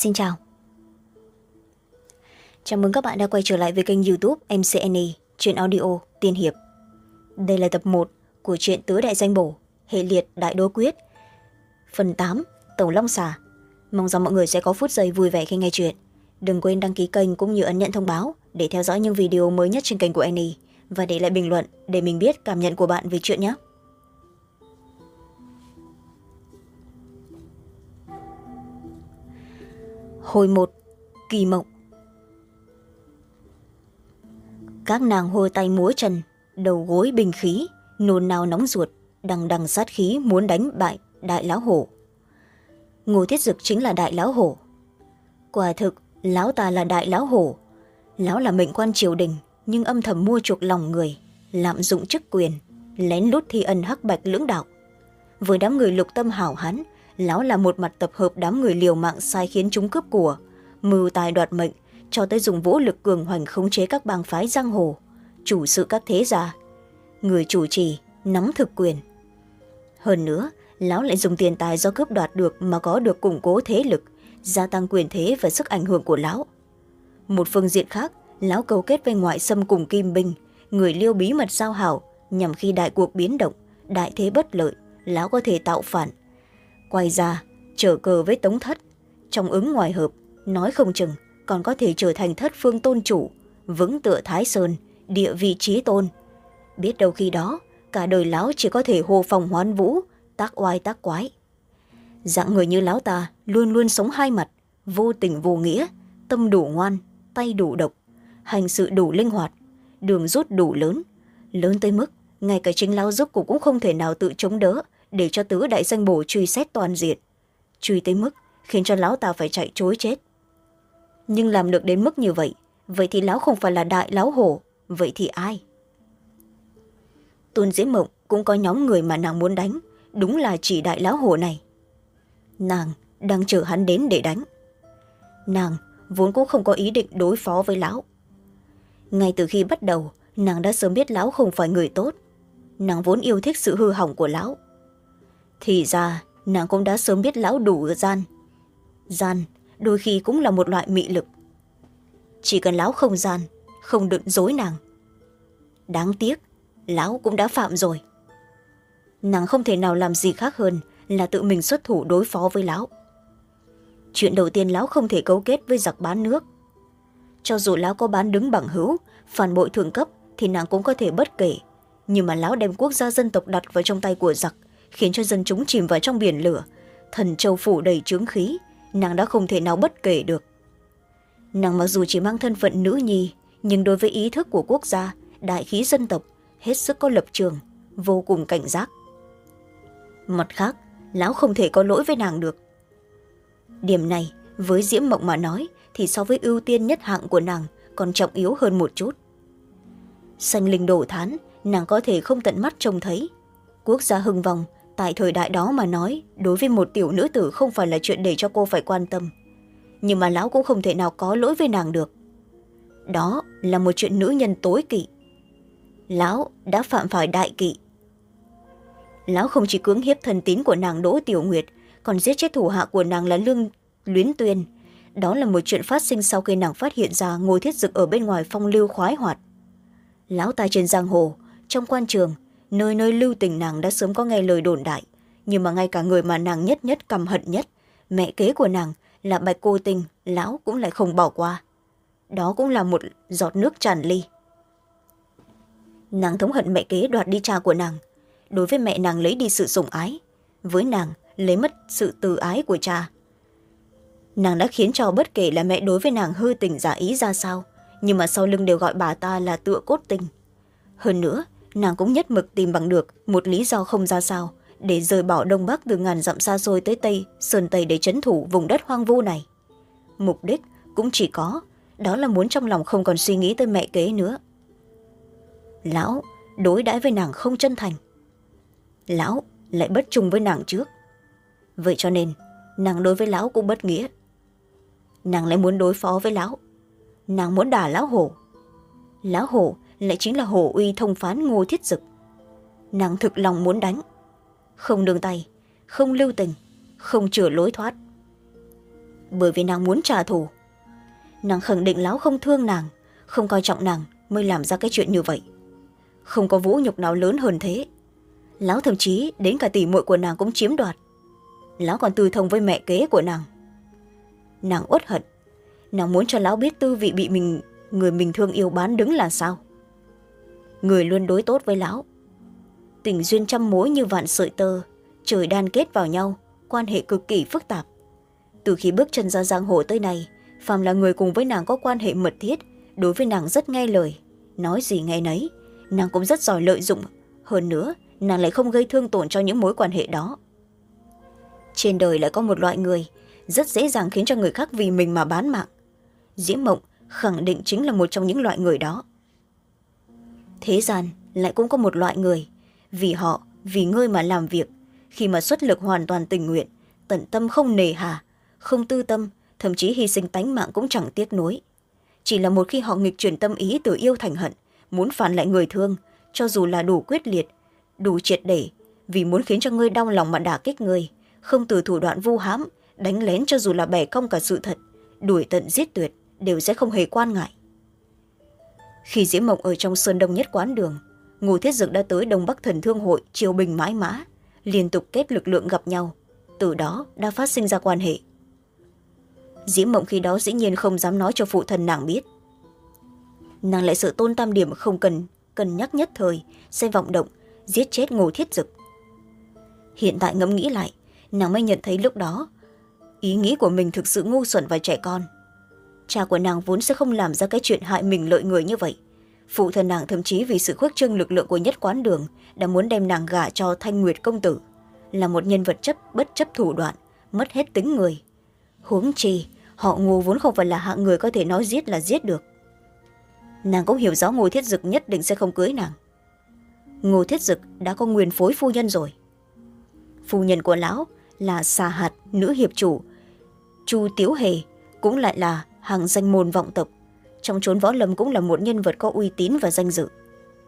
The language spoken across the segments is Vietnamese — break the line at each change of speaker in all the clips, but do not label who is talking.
xin chào. Chào mừng các bạn đã quay trở lại với kênh youtube mcne chuyện audio tiên hiệp. Đây là tập một của truyện tứ đại danh bổ, hệ liệt đại đô quyết. Phần tám tổng long xà. Mong rằng mọi người sẽ có phút giây vui vẻ khi nghe chuyện. Đừng quên đăng ký kênh cũng như ấn nhận thông báo để theo dõi những video mới nhất trên kênh của annie và để lại bình luận để mình biết cảm nhận của bạn về chuyện nhé. Hồi một, kỳ mộng. Các nàng hô tay múa chân, đầu gối bình khí, nôn nao nóng ruột, đằng đằng sát khí muốn đánh bại đại lão hổ. Ngô thiết dực chính là đại lão hổ. Quả thực, lão ta là đại lão hổ. Lão là mệnh quan triều đình, nhưng âm thầm mua chuộc lòng người, lạm dụng chức quyền, lén lút thi ân hắc bạch lưỡng đạo. Với đám người lục tâm hảo hán lão là một mặt tập hợp đám người liều mạng sai khiến chúng cướp của. Mưu tài đoạt mệnh, cho tới dùng vũ lực cường hoành khống chế các bang phái giang hồ, chủ sự các thế gia. Người chủ trì, nắm thực quyền. Hơn nữa, lão lại dùng tiền tài do cướp đoạt được mà có được củng cố thế lực, gia tăng quyền thế và sức ảnh hưởng của lão. Một phương diện khác, lão cầu kết với ngoại xâm cùng kim binh người liêu bí mật giao hảo, nhằm khi đại cuộc biến động, đại thế bất lợi, lão có thể tạo phản quay ra trở cờ với tống thất. Trong ứng ngoài hợp, nói không chừng còn có thể trở thành thất phương tôn chủ, vững tựa thái sơn, địa vị trí tôn. Biết đâu khi đó, cả đời lão chỉ có thể hồ phòng hoán vũ, tác oai tác quái. Dạng người như lão ta luôn luôn sống hai mặt, vô tình vô nghĩa, tâm đủ ngoan, tay đủ độc, hành sự đủ linh hoạt, đường rút đủ lớn. Lớn tới mức, ngay cả chính lão giúp cụ cũng không thể nào tự chống đỡ để cho tứ đại danh bổ truy xét toàn diện. Truy tới mức khiến cho lão ta phải chạy chối chết. Nhưng làm được đến mức như vậy vậy thì lão không phải là đại lão hổ, vậy thì ai? Tôn diễm mộng cũng có nhóm người mà nàng muốn đánh, đúng là chỉ đại lão hổ này. Nàng đang chờ hắn đến để đánh. Nàng vốn cũng không có ý định đối phó với lão. Ngay từ khi bắt đầu, nàng đã sớm biết lão không phải người tốt. Nàng vốn yêu thích sự hư hỏng của lão thì ra, nàng cũng đã sớm biết lão đủ gian. Gian đôi khi cũng là một loại mị lực. Chỉ cần lão không gian, không đựng dối nàng, đáng tiếc, lão cũng đã phạm rồi. Nàng không thể nào làm gì khác hơn là tự mình xuất thủ đối phó với lão. Chuyện đầu tiên lão không thể cấu kết với giặc bán nước. Cho dù lão có bán đứng bằng hữu, phản bội thượng cấp thì nàng cũng có thể bất kể, nhưng mà lão đem quốc gia dân tộc đặt vào trong tay của giặc khiến cho dân chúng chìm vào trong biển lửa. Thần châu phủ đầy trướng khí, nàng đã không thể nào bất kể được. Nàng mặc dù chỉ mang thân phận nữ nhi, nhưng đối với ý thức của quốc gia, đại khí dân tộc, hết sức có lập trường, vô cùng cảnh giác. Mặt khác, lão không thể có lỗi với nàng được. Điểm này, với diễm mộng mà nói, thì so với ưu tiên nhất hạng của nàng còn trọng yếu hơn một chút. Xanh linh đổ thán, nàng có thể không tận mắt trông thấy. Quốc gia hưng vong tại thời đại đó mà nói, đối với một tiểu nữ tử không phải là chuyện để cho cô phải quan tâm. Nhưng mà lão cũng không thể nào có lỗi với nàng được. Đó là một chuyện nữ nhân tối kỵ. Lão đã phạm phải đại kỵ. Lão không chỉ cưỡng hiếp thần tín của nàng đỗ tiểu nguyệt, còn giết chết thủ hạ của nàng là lương luyến tuyên. Đó là một chuyện phát sinh sau khi nàng phát hiện ra ngồi thiết dực ở bên ngoài phong lưu khoái hoạt. Lão ta trên giang hồ, trong quan trường nơi nơi lưu tình nàng đã sớm có nghe lời đồn đại. Nhưng mà ngay cả người mà nàng nhất nhất căm hận nhất, mẹ kế của nàng là bạch cô tinh lão cũng lại không bỏ qua. Đó cũng là một giọt nước tràn ly. Nàng thống hận mẹ kế đoạt đi cha của nàng. Đối với mẹ nàng lấy đi sự sủng ái, với nàng lấy mất sự từ ái của cha. Nàng đã khiến cho bất kể là mẹ đối với nàng hư tình giả ý ra sao, nhưng mà sau lưng đều gọi bà ta là tựa cốt tình. Hơn nữa nàng cũng nhất mực tìm bằng được một lý do không ra sao, để rời bỏ đông bắc từ ngàn dặm xa xôi tới tây, sơn tây để trấn thủ vùng đất hoang vu này. Mục đích cũng chỉ có, đó là muốn trong lòng không còn suy nghĩ tới mẹ kế nữa. Lão, đối đãi với nàng không chân thành. Lão lại bất trung với nàng trước. Vậy cho nên, nàng đối với lão cũng bất nghĩa. Nàng lại muốn đối phó với lão. Nàng muốn đả lão hổ. Lão hổ lại chính là hổ uy thông phán ngô thiết dực. Nàng thực lòng muốn đánh. Không đường tay, không lưu tình, không chừa lối thoát. Bởi vì nàng muốn trả thù, nàng khẳng định lão không thương nàng, không coi trọng nàng mới làm ra cái chuyện như vậy. Không có vũ nhục nào lớn hơn thế. Lão thậm chí đến cả tỷ muội của nàng cũng chiếm đoạt. Lão còn tư thông với mẹ kế của nàng. Nàng uất hận. Nàng muốn cho lão biết tư vị bị mình, người mình thương yêu bán đứng là sao? Người luôn đối tốt với lão. Tình duyên trăm mối như vạn sợi tơ, trời đan kết vào nhau, quan hệ cực kỳ phức tạp. Từ khi bước chân ra giang hồ tới nay, phàm là người cùng với nàng có quan hệ mật thiết, đối với nàng rất nghe lời. Nói gì nghe nấy, nàng cũng rất giỏi lợi dụng. Hơn nữa, nàng lại không gây thương tổn cho những mối quan hệ đó. Trên đời lại có một loại người, rất dễ dàng khiến cho người khác vì mình mà bán mạng. Diễm mộng khẳng định chính là một trong những loại người đó thế gian lại cũng có một loại người. Vì họ, vì ngươi mà làm việc. Khi mà xuất lực hoàn toàn tình nguyện, tận tâm không nề hà, không tư tâm, thậm chí hy sinh tánh mạng cũng chẳng tiếc nuối. Chỉ là một khi họ nghịch chuyển tâm ý từ yêu thành hận, muốn phản lại người thương, cho dù là đủ quyết liệt, đủ triệt để, vì muốn khiến cho ngươi đau lòng mà đả kích ngươi, không từ thủ đoạn vu hãm, đánh lén cho dù là bẻ cong cả sự thật, đuổi tận giết tuyệt, đều sẽ không hề quan ngại khi diễm mộng ở trong sơn đông nhất quán đường, ngô thiết dực đã tới đông bắc thần thương hội triều bình mãi mã, liên tục kết lực lượng gặp nhau. Từ đó đã phát sinh ra quan hệ. Diễm mộng khi đó dĩ nhiên không dám nói cho phụ thân nàng biết. Nàng lại sợ tôn tam điểm không cần cân nhắc nhất thời, sẽ vọng động, giết chết ngô thiết dực. Hiện tại ngẫm nghĩ lại, nàng mới nhận thấy lúc đó, ý nghĩ của mình thực sự ngu xuẩn và trẻ con cha của nàng vốn sẽ không làm ra cái chuyện hại mình lợi người như vậy. Phụ thân nàng thậm chí vì sự khuếch trương lực lượng của nhất quán đường đã muốn đem nàng gả cho thanh nguyệt công tử. Là một nhân vật chấp, bất chấp thủ đoạn, mất hết tính người. Huống chi, họ ngô vốn không phải là hạng người có thể nói giết là giết được. Nàng cũng hiểu rõ ngô thiết dực nhất định sẽ không cưới nàng. Ngô thiết dực đã có nguyên phối phu nhân rồi. Phu nhân của lão là xà hạt, nữ hiệp chủ. Chu tiếu hề cũng lại là hàng danh môn vọng tộc. Trong chốn võ lâm cũng là một nhân vật có uy tín và danh dự.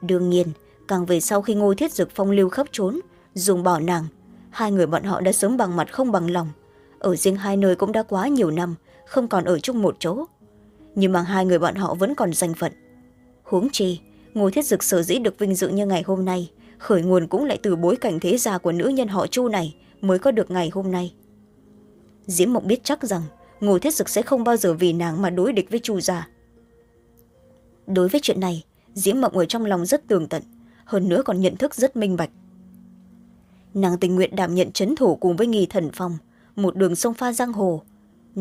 Đương nhiên, càng về sau khi ngô thiết dực phong lưu khắp trốn dùng bỏ nàng, hai người bọn họ đã sớm bằng mặt không bằng lòng. Ở riêng hai nơi cũng đã quá nhiều năm, không còn ở chung một chỗ. Nhưng mà hai người bọn họ vẫn còn danh phận. Huống chi, ngô thiết dực sở dĩ được vinh dự như ngày hôm nay, khởi nguồn cũng lại từ bối cảnh thế gia của nữ nhân họ chu này mới có được ngày hôm nay. Diễm mộng biết chắc rằng ngô thiết dực sẽ không bao giờ vì nàng mà đối địch với chu gia. Đối với chuyện này, diễm mộng ở trong lòng rất tường tận, hơn nữa còn nhận thức rất minh bạch. Nàng tình nguyện đảm nhận c h ấ n thủ cùng với nghi thần phong, một đường sông pha giang hồ.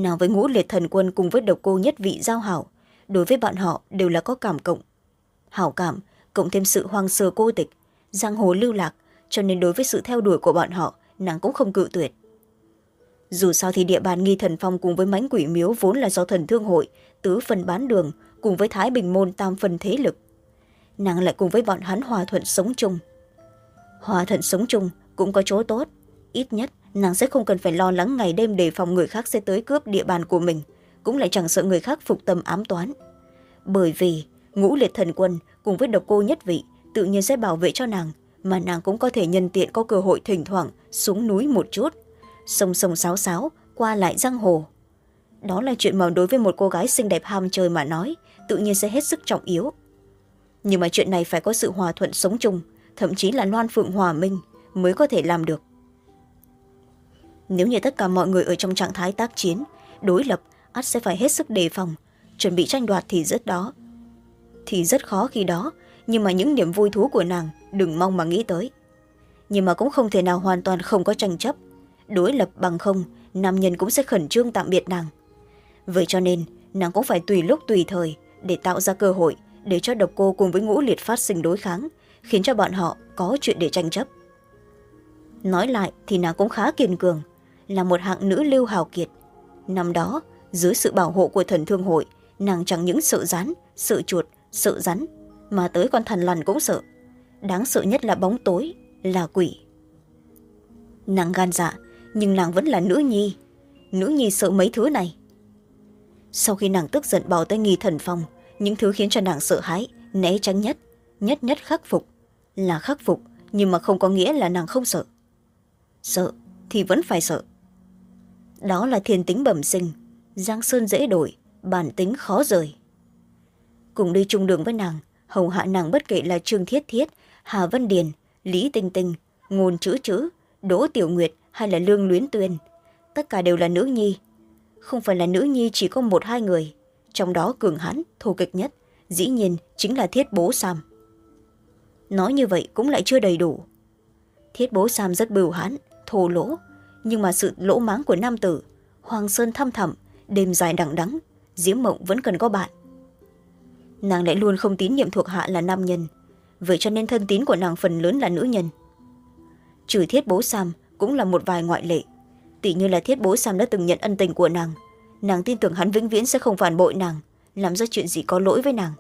Nàng với ngũ liệt thần quân cùng với độc cô nhất vị giao hảo, đối với bọn họ đều là có cảm cộng. Hảo cảm, cộng thêm sự hoang sơ cô tịch, giang hồ lưu lạc, cho nên đối với sự theo đuổi của bọn họ, nàng cũng không cự tuyệt dù sao thì địa bàn nghi thần phong cùng với mãnh quỷ miếu vốn là do thần thương hội, tứ phần bán đường, cùng với thái bình môn tam phần thế lực. Nàng lại cùng với bọn hắn hòa thuận sống chung. Hòa thuận sống chung cũng có chỗ tốt. Ít nhất, nàng sẽ không cần phải lo lắng ngày đêm đề phòng người khác sẽ tới cướp địa bàn của mình, cũng lại chẳng sợ người khác phục tâm ám toán. Bởi vì, ngũ liệt thần quân cùng với độc cô nhất vị tự nhiên sẽ bảo vệ cho nàng, mà nàng cũng có thể nhân tiện có cơ hội thỉnh thoảng xuống núi một chút sông sông sáo sáo, qua lại giang hồ. Đó là chuyện mà đối với một cô gái xinh đẹp ham chơi mà nói, tự nhiên sẽ hết sức trọng yếu. Nhưng mà chuyện này phải có sự hòa thuận sống chung, thậm chí là loan phượng hòa minh mới có thể làm được. Nếu như tất cả mọi người ở trong trạng thái tác chiến, đối lập, ắt sẽ phải hết sức đề phòng, chuẩn bị tranh đoạt thì rất đó. Thì rất khó khi đó, nhưng mà những niềm vui thú của nàng đừng mong mà nghĩ tới. Nhưng mà cũng không thể nào hoàn toàn không có tranh chấp đối lập bằng không, nam nhân cũng sẽ khẩn trương tạm biệt nàng. Vậy cho nên, nàng cũng phải tùy lúc tùy thời để tạo ra cơ hội để cho độc cô cùng với ngũ liệt phát sinh đối kháng, khiến cho bọn họ có chuyện để tranh chấp. Nói lại thì nàng cũng khá kiên cường, là một hạng nữ lưu hào kiệt. Năm đó, dưới sự bảo hộ của thần thương hội, nàng chẳng những sợ rắn, sợ chuột, sợ rắn, mà tới con thần lằn cũng sợ. Đáng sợ nhất là bóng tối, là quỷ. Nàng gan dạ nhưng nàng vẫn là nữ nhi. Nữ nhi sợ mấy thứ này. Sau khi nàng tức giận bỏ tay nghi thần phòng, những thứ khiến cho nàng sợ hãi, né tránh nhất nhất nhất khắc phục. Là khắc phục, nhưng mà không có nghĩa là nàng không sợ. Sợ thì vẫn phải sợ. Đó là thiên tính bẩm sinh. Giang sơn dễ đổi, bản tính khó rời. Cùng đi chung đường với nàng, hầu hạ nàng bất kể là trương thiết thiết, hà văn điền, lý tinh tinh, ngôn chữ chữ, đỗ tiểu nguyệt hay là lương luyến tuyên. Tất cả đều là nữ nhi. Không phải là nữ nhi chỉ có một hai người. Trong đó cường hãn thô kịch nhất, dĩ nhiên chính là thiết bố sam. Nói như vậy cũng lại chưa đầy đủ. Thiết bố sam rất bưu hãn, thô lỗ, nhưng mà sự lỗ máng của nam tử, hoàng sơn thăm thẳm, đêm dài đằng đắng diễm mộng vẫn cần có bạn. Nàng lại luôn không tín nhiệm thuộc hạ là nam nhân, vậy cho nên thân tín của nàng phần lớn là nữ nhân. Trừ thiết bố sam cũng là một vài ngoại lệ. Tỷ như là thiết bố sam đã từng nhận ân tình của nàng. Nàng tin tưởng hắn vĩnh viễn sẽ không phản bội nàng, làm ra chuyện gì có lỗi với nàng.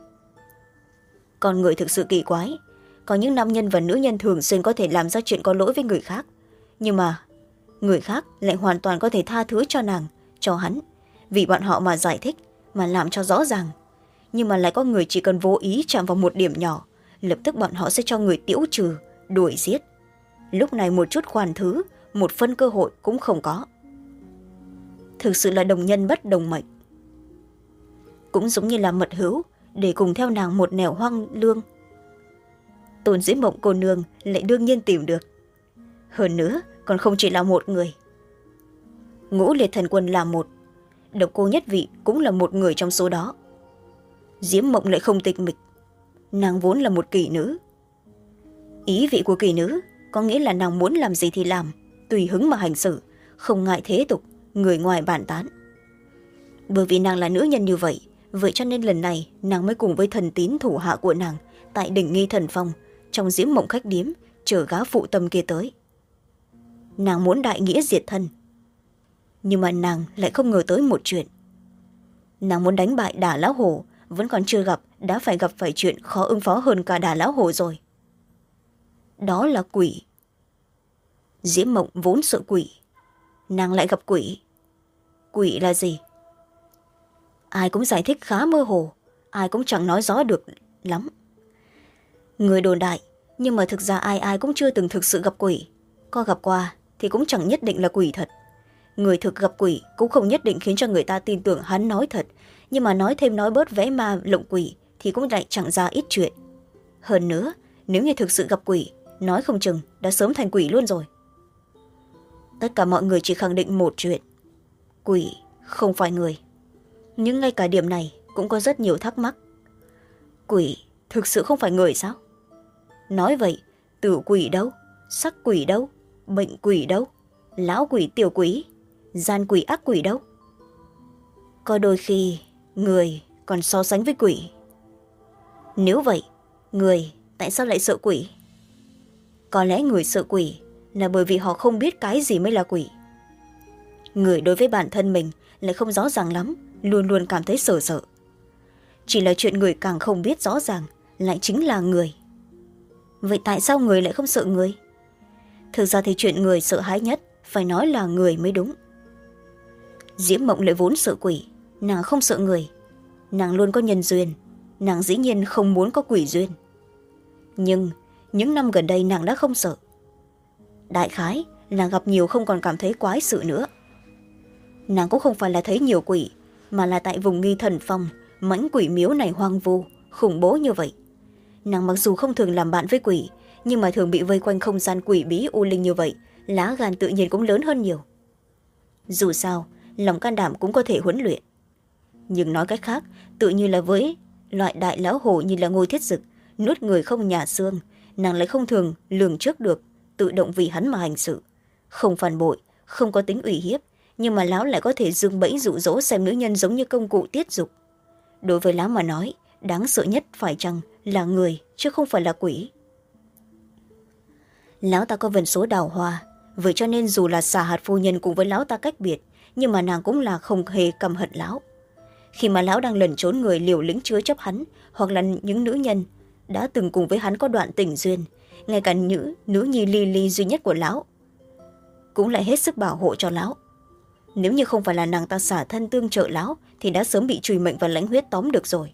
Con người thực sự kỳ quái. Có những nam nhân và nữ nhân thường xuyên có thể làm ra chuyện có lỗi với người khác. Nhưng mà, người khác lại hoàn toàn có thể tha thứ cho nàng, cho hắn. Vì bọn họ mà giải thích, mà làm cho rõ ràng. Nhưng mà lại có người chỉ cần vô ý chạm vào một điểm nhỏ, lập tức bọn họ sẽ cho người tiễu trừ, đuổi giết lúc này một chút khoản thứ, một phân cơ hội cũng không có. Thực sự là đồng nhân bất đồng mệnh. Cũng giống như là mật hữu, để cùng theo nàng một nẻo hoang lương. Tôn dĩ mộng cô nương lại đương nhiên tìm được. Hơn nữa, còn không chỉ là một người. Ngũ liệt thần quân là một. Độc cô nhất vị cũng là một người trong số đó. Diễm mộng lại không tịch mịch. Nàng vốn là một kỷ nữ. Ý vị của kỷ nữ có nghĩa là nàng muốn làm gì thì làm, tùy hứng mà hành xử. Không ngại thế tục, người ngoài bàn tán. Bởi vì nàng là nữ nhân như vậy vậy cho nên lần này nàng mới cùng với thần tín thủ hạ của nàng tại đỉnh nghi thần phong, trong diễm mộng khách điếm chờ gá phụ tâm kia tới. Nàng muốn đại nghĩa diệt thân, nhưng mà nàng lại không ngờ tới một chuyện. Nàng muốn đánh bại đà lão hồ vẫn còn chưa gặp, đã phải gặp phải chuyện khó ứng phó hơn cả đà lão hồ rồi đó là quỷ. Diễm mộng vốn sợ quỷ, nàng lại gặp quỷ. Quỷ là gì? Ai cũng giải thích khá mơ hồ, ai cũng chẳng nói rõ được lắm. Người đồn đại, nhưng mà thực ra ai ai cũng chưa từng thực sự gặp quỷ. Có gặp qua thì cũng chẳng nhất định là quỷ thật. Người thực gặp quỷ cũng không nhất định khiến cho người ta tin tưởng hắn nói thật. Nhưng mà nói thêm nói bớt vẽ ma lộng quỷ thì cũng lại chẳng ra ít chuyện. Hơn nữa, nếu như thực sự gặp quỷ nói không chừng đã sớm thành quỷ luôn rồi. Tất cả mọi người chỉ khẳng định một chuyện. Quỷ không phải người. Nhưng ngay cả điểm này cũng có rất nhiều thắc mắc. Quỷ thực sự không phải người sao? Nói vậy, tử quỷ đâu, sắc quỷ đâu bệnh quỷ đâu, lão quỷ tiểu quỷ, gian quỷ ác quỷ đâu? Có đôi khi người còn so sánh với quỷ. Nếu vậy, người tại sao lại sợ quỷ? Có lẽ người sợ quỷ là bởi vì họ không biết cái gì mới là quỷ. Người đối với bản thân mình lại không rõ ràng lắm, luôn luôn cảm thấy sợ sợ. Chỉ là chuyện người càng không biết rõ ràng lại chính là người. Vậy tại sao người lại không sợ người? Thực ra thì chuyện người sợ hãi nhất phải nói là người mới đúng. Diễm mộng lại vốn sợ quỷ, nàng không sợ người. Nàng luôn có nhân duyên, nàng dĩ nhiên không muốn có quỷ duyên. Nhưng những năm gần đây nàng đã không sợ. Đại khái, nàng gặp nhiều không còn cảm thấy quái sự nữa. Nàng cũng không phải là thấy nhiều quỷ, mà là tại vùng nghi thần phong, mãnh quỷ miếu này hoang vu, khủng bố như vậy. Nàng mặc dù không thường làm bạn với quỷ, nhưng mà thường bị vây quanh không gian quỷ bí u linh như vậy, lá gan tự nhiên cũng lớn hơn nhiều. Dù sao, lòng can đảm cũng có thể huấn luyện. Nhưng nói cách khác, tự như là với loại đại lão hổ như là ngôi thiết dực, nuốt người không nhà xương nàng lại không thường lường trước được, tự động vì hắn mà hành sự. Không phản bội, không có tính ủy hiếp, nhưng mà lão lại có thể dương bẫy rụ rỗ xem nữ nhân giống như công cụ tiết dục. Đối với lão mà nói, đáng sợ nhất phải chăng là người, chứ không phải là quỷ. Lão ta có vần số đào hoa, vậy cho nên dù là xà hạt phu nhân cùng với lão ta cách biệt, nhưng mà nàng cũng là không hề cầm hận lão. Khi mà lão đang lẩn trốn người liều lĩnh chứa chấp hắn, hoặc là những nữ nhân đã từng cùng với hắn có đoạn tình duyên. Ngay cả nữ, nữ nhi ly ly duy nhất của lão cũng lại hết sức bảo hộ cho lão. Nếu như không phải là nàng ta xả thân tương trợ lão thì đã sớm bị trùy mệnh và lãnh huyết tóm được rồi.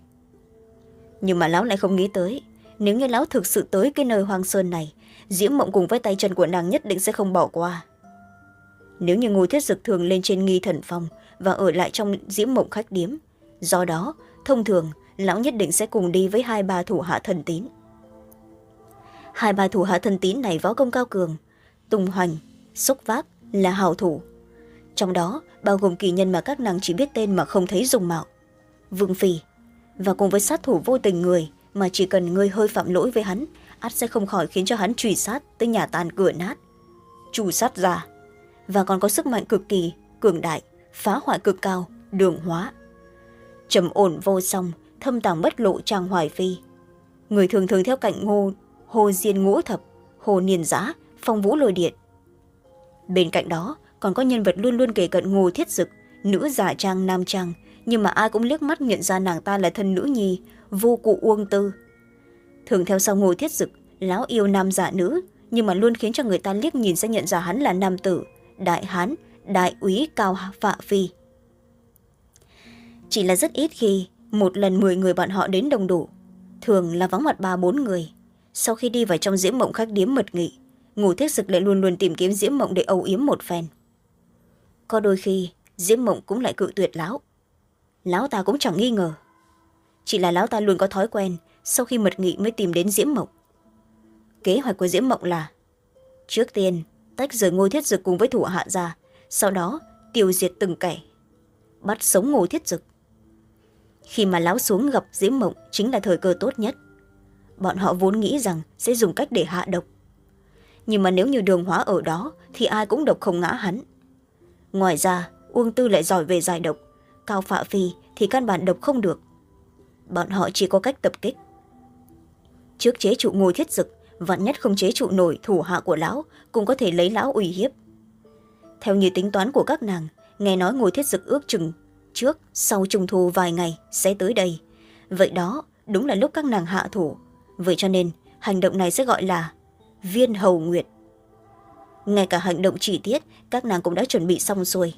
Nhưng mà lão lại không nghĩ tới nếu như lão thực sự tới cái nơi hoang sơn này diễm mộng cùng với tay chân của nàng nhất định sẽ không bỏ qua. Nếu như ngồi thiết dực thường lên trên nghi thần phong và ở lại trong diễm mộng khách điếm do đó thông thường lão nhất định sẽ cùng đi với hai ba thủ hạ thần tín. Hai ba thủ hạ thần tín này võ công cao cường, tùng hoành, xúc vác là hào thủ. Trong đó, bao gồm kỳ nhân mà các nàng chỉ biết tên mà không thấy dùng mạo, vương phi. Và cùng với sát thủ vô tình người mà chỉ cần ngươi hơi phạm lỗi với hắn, ắt sẽ không khỏi khiến cho hắn truy sát tới nhà tàn cửa nát. Trù sát ra và còn có sức mạnh cực kỳ, cường đại, phá hoại cực cao, đường hóa. Trầm ổn vô song thâm tàng bất lộ trang hoài phi. Người thường thường theo cạnh ngô, hồ diên ngũ thập, hồ niên giã, phong vũ lôi điện. Bên cạnh đó, còn có nhân vật luôn luôn kể cận ngô thiết dực, nữ giả trang nam trang, nhưng mà ai cũng liếc mắt nhận ra nàng ta là thân nữ nhi, vô cụ uông tư. Thường theo sau ngô thiết dực, lão yêu nam giả nữ, nhưng mà luôn khiến cho người ta liếc nhìn sẽ nhận ra hắn là nam tử, đại hán, đại úy cao phạ phi. Chỉ là rất ít khi một lần mười người bạn họ đến đông đủ. Thường là vắng mặt ba bốn người. Sau khi đi vào trong diễm mộng khách điếm mật nghị, ngủ thiết sực lại luôn luôn tìm kiếm diễm mộng để âu yếm một phen. Có đôi khi, diễm mộng cũng lại cự tuyệt lão. Lão ta cũng chẳng nghi ngờ. Chỉ là lão ta luôn có thói quen sau khi mật nghị mới tìm đến diễm mộng. Kế hoạch của diễm mộng là, trước tiên, tách rời ngôi thiết dực cùng với thủ hạ ra, sau đó tiêu diệt từng kẻ, bắt sống ngô thiết dực khi mà lão xuống gặp diễm mộng chính là thời cơ tốt nhất. Bọn họ vốn nghĩ rằng sẽ dùng cách để hạ độc. Nhưng mà nếu như đường hóa ở đó thì ai cũng độc không ngã hắn. Ngoài ra, uông tư lại giỏi về giải độc. Cao phạ phi thì căn bản độc không được. Bọn họ chỉ có cách tập kích. Trước chế trụ ngồi thiết dực, vạn nhất không chế trụ nổi thủ hạ của lão cũng có thể lấy lão uy hiếp. Theo như tính toán của các nàng, nghe nói ngồi thiết dực ước chừng trước, sau trung thu vài ngày sẽ tới đây. Vậy đó đúng là lúc các nàng hạ thủ. Vậy cho nên, hành động này sẽ gọi là viên hầu nguyệt. Ngay cả hành động chi tiết, các nàng cũng đã chuẩn bị xong xuôi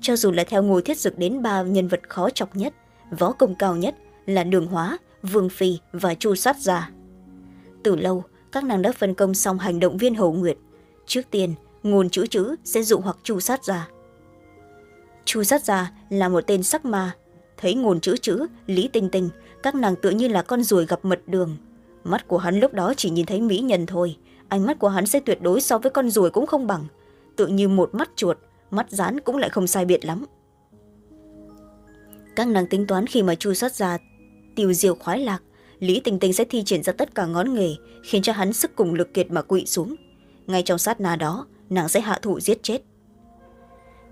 cho dù là theo ngồi thiết dực đến ba nhân vật khó chọc nhất, võ công cao nhất là đường hóa, vương phi và chu sát gia. Từ lâu, các nàng đã phân công xong hành động viên hầu nguyệt. Trước tiên, ngôn chữ chữ sẽ dụ hoặc chu sát gia. Chu sát gia là một tên sắc ma. Thấy ngôn chữ chữ, lý tinh tinh, các nàng tự như là con ruồi gặp mật đường. Mắt của hắn lúc đó chỉ nhìn thấy mỹ nhân thôi. Ánh mắt của hắn sẽ tuyệt đối so với con ruồi cũng không bằng. Tự như một mắt chuột, mắt rán cũng lại không sai biệt lắm. Các nàng tính toán khi mà chu xuất ra tiêu diêu khoái lạc, lý tình tình sẽ thi triển ra tất cả ngón nghề, khiến cho hắn sức cùng lực kiệt mà quỵ xuống. Ngay trong sát na đó, nàng sẽ hạ thủ giết chết.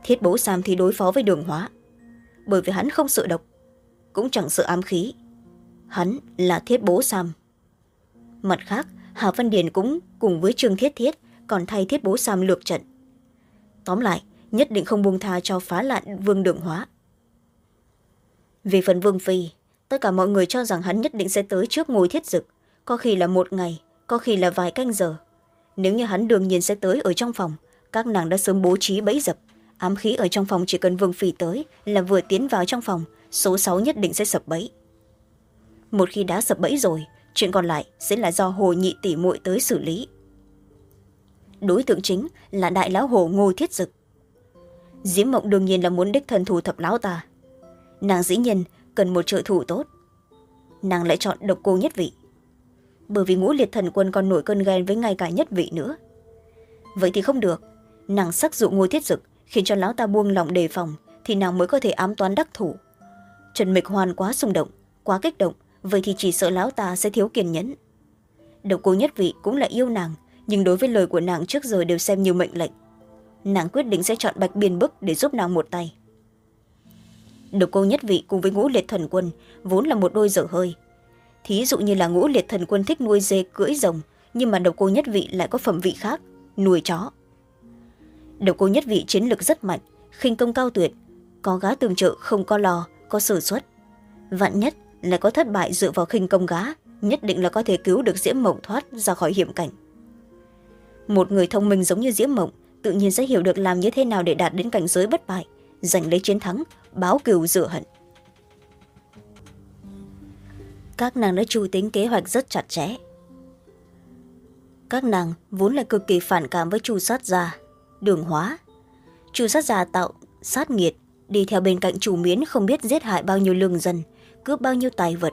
Thiết bố sam thì đối phó với đường hóa bởi vì hắn không sợ độc, cũng chẳng sợ ám khí. Hắn là thiết bố sam. Mặt khác, hà văn điền cũng cùng với trương thiết thiết còn thay thiết bố sam lược trận. Tóm lại, nhất định không buông tha cho phá lạn vương đường hóa. Về phần vương phi, tất cả mọi người cho rằng hắn nhất định sẽ tới trước ngôi thiết dực, có khi là một ngày, có khi là vài canh giờ. Nếu như hắn đương nhiên sẽ tới ở trong phòng, các nàng đã sớm bố trí bẫy dập ám khí ở trong phòng chỉ cần vương phi tới là vừa tiến vào trong phòng. Số sáu nhất định sẽ sập bẫy. Một khi đã sập bẫy rồi, chuyện còn lại sẽ là do hồ nhị tỷ muội tới xử lý. Đối tượng chính là đại lão hồ ngô thiết dực. Diễm mộng đương nhiên là muốn đích thân thủ thập lão ta. Nàng dĩ nhiên cần một trợ thủ tốt. Nàng lại chọn độc cô nhất vị. Bởi vì ngũ liệt thần quân còn nổi cơn ghen với ngay cả nhất vị nữa. Vậy thì không được. Nàng sắc dụ ngô thiết dực khiến cho lão ta buông lòng đề phòng, thì nàng mới có thể ám toán đắc thủ. Trần mịch hoàn quá xung động, quá kích động, vậy thì chỉ sợ lão ta sẽ thiếu kiên nhẫn. Độc cô nhất vị cũng là yêu nàng, nhưng đối với lời của nàng trước giờ đều xem như mệnh lệnh. Nàng quyết định sẽ chọn bạch biên bức để giúp nàng một tay. Độc cô nhất vị cùng với ngũ liệt thần quân vốn là một đôi dở hơi. Thí dụ như là ngũ liệt thần quân thích nuôi dê cưỡi rồng, nhưng mà độc cô nhất vị lại có phẩm vị khác, nuôi chó độc cô nhất vị chiến lược rất mạnh, khinh công cao tuyệt, có gá tương trợ không có lò có sử xuất vạn nhất là có thất bại dựa vào khinh công gá, nhất định là có thể cứu được diễm mộng thoát ra khỏi hiểm cảnh. Một người thông minh giống như diễm mộng, tự nhiên sẽ hiểu được làm như thế nào để đạt đến cảnh giới bất bại, giành lấy chiến thắng, báo cừu rửa hận. Các nàng đã chu tính kế hoạch rất chặt chẽ. Các nàng vốn là cực kỳ phản cảm với chu sát gia đường hóa. Chu sát gia tạo sát nghiệt, đi theo bên cạnh chủ miến không biết giết hại bao nhiêu lương dân, cướp bao nhiêu tài vật.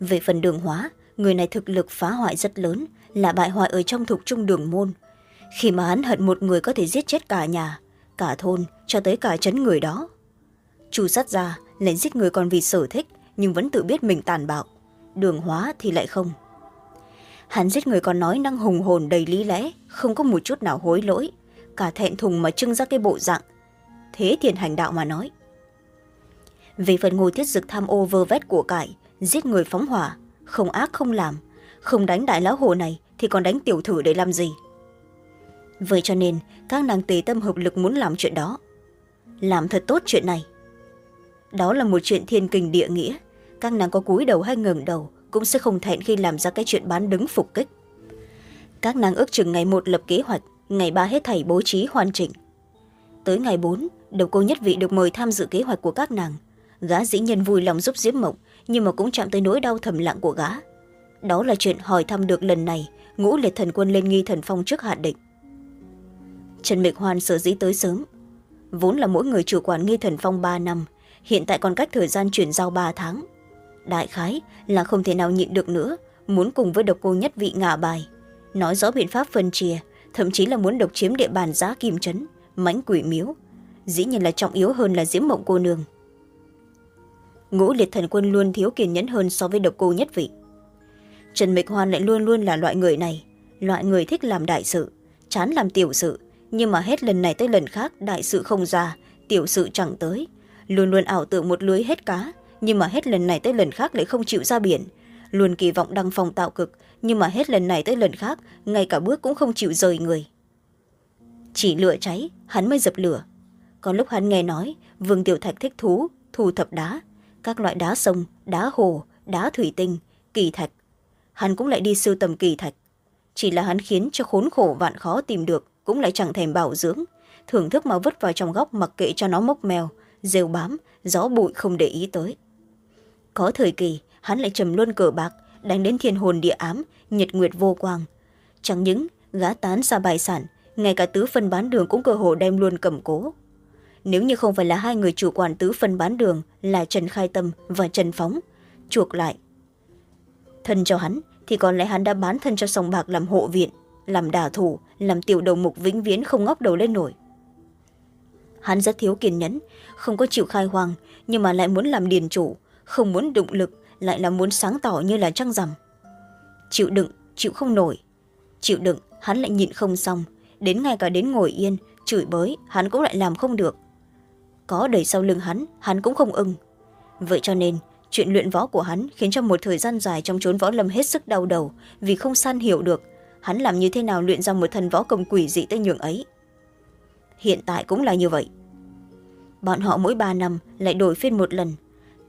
Về phần đường hóa, người này thực lực phá hoại rất lớn, là bại hoại ở trong thục trung đường môn. Khi mà hắn hận một người có thể giết chết cả nhà, cả thôn, cho tới cả chấn người đó. Chu sát ra lại giết người còn vì sở thích, nhưng vẫn tự biết mình tàn bạo. Đường hóa thì lại không. Hắn giết người còn nói năng hùng hồn đầy lý lẽ, không có một chút nào hối lỗi cả thẹn thùng mà trưng ra cái bộ dạng. Thế thiền hành đạo mà nói. Về phần ngồi thiết dực tham ô vơ vét của cải, giết người phóng hỏa, không ác không làm, không đánh đại lão hồ này thì còn đánh tiểu thử để làm gì? Vậy cho nên, các nàng tề tâm hợp lực muốn làm chuyện đó. Làm thật tốt chuyện này. Đó là một chuyện thiên kình địa nghĩa. Các nàng có cúi đầu hay ngẩng đầu cũng sẽ không thẹn khi làm ra cái chuyện bán đứng phục kích. Các nàng ước chừng ngày một lập kế hoạch ngày ba hết thảy bố trí hoàn chỉnh. Tới ngày bốn độc cô nhất vị được mời tham dự kế hoạch của các nàng. Gã dĩ nhân vui lòng giúp diễm mộng, nhưng mà cũng chạm tới nỗi đau thầm lặng của gã. Đó là chuyện hỏi thăm được lần này, ngũ liệt thần quân lên nghi thần phong trước hạn định. Trần mịch hoan sở dĩ tới sớm. Vốn là mỗi người chủ quản nghi thần phong ba năm, hiện tại còn cách thời gian chuyển giao ba tháng. Đại khái là không thể nào nhịn được nữa, muốn cùng với độc cô nhất vị ngả bài. Nói rõ biện pháp phân chia thậm chí là muốn độc chiếm địa bàn giá kim trấn mãnh quỷ miếu. Dĩ nhiên là trọng yếu hơn là diễm mộng cô nương. Ngũ liệt thần quân luôn thiếu kiên nhẫn hơn so với độc cô nhất vị. Trần mịch hoan lại luôn luôn là loại người này, loại người thích làm đại sự, chán làm tiểu sự. Nhưng mà hết lần này tới lần khác, đại sự không ra, tiểu sự chẳng tới. Luôn luôn ảo tưởng một lưới hết cá, nhưng mà hết lần này tới lần khác lại không chịu ra biển. Luôn kỳ vọng đăng phòng tạo cực nhưng mà hết lần này tới lần khác, ngay cả bước cũng không chịu rời người. Chỉ lửa cháy, hắn mới dập lửa. Có lúc hắn nghe nói, vương tiểu thạch thích thú, thu thập đá. Các loại đá sông, đá hồ, đá thủy tinh, kỳ thạch. Hắn cũng lại đi sưu tầm kỳ thạch. Chỉ là hắn khiến cho khốn khổ vạn khó tìm được, cũng lại chẳng thèm bảo dưỡng. Thưởng thức mà vứt vào trong góc mặc kệ cho nó mốc mèo rêu bám, gió bụi không để ý tới. Có thời kỳ, hắn lại trầm luôn cờ bạc đánh đến thiên hồn địa ám nhật nguyệt vô quang. Chẳng những gã tán xa bài sản, ngay cả tứ phân bán đường cũng cơ hồ đem luôn cầm cố. Nếu như không phải là hai người chủ quản tứ phân bán đường là trần khai tâm và trần phóng, chuộc lại. Thân cho hắn thì còn lẽ hắn đã bán thân cho sòng bạc làm hộ viện, làm đả thủ, làm tiểu đầu mục vĩnh viễn không ngóc đầu lên nổi. Hắn rất thiếu kiên nhẫn, không có chịu khai hoang, nhưng mà lại muốn làm điền chủ, không muốn động lực lại là muốn sáng tỏ như là trăng rằm. Chịu đựng, chịu không nổi. Chịu đựng, hắn lại nhịn không xong. Đến ngay cả đến ngồi yên, chửi bới, hắn cũng lại làm không được. Có đẩy sau lưng hắn hắn cũng không ưng. Vậy cho nên, chuyện luyện võ của hắn khiến cho một thời gian dài trong chốn võ lâm hết sức đau đầu vì không san hiểu được hắn làm như thế nào luyện ra một thần võ công quỷ dị tới nhường ấy. Hiện tại cũng là như vậy. Bọn họ mỗi ba năm lại đổi phiên một lần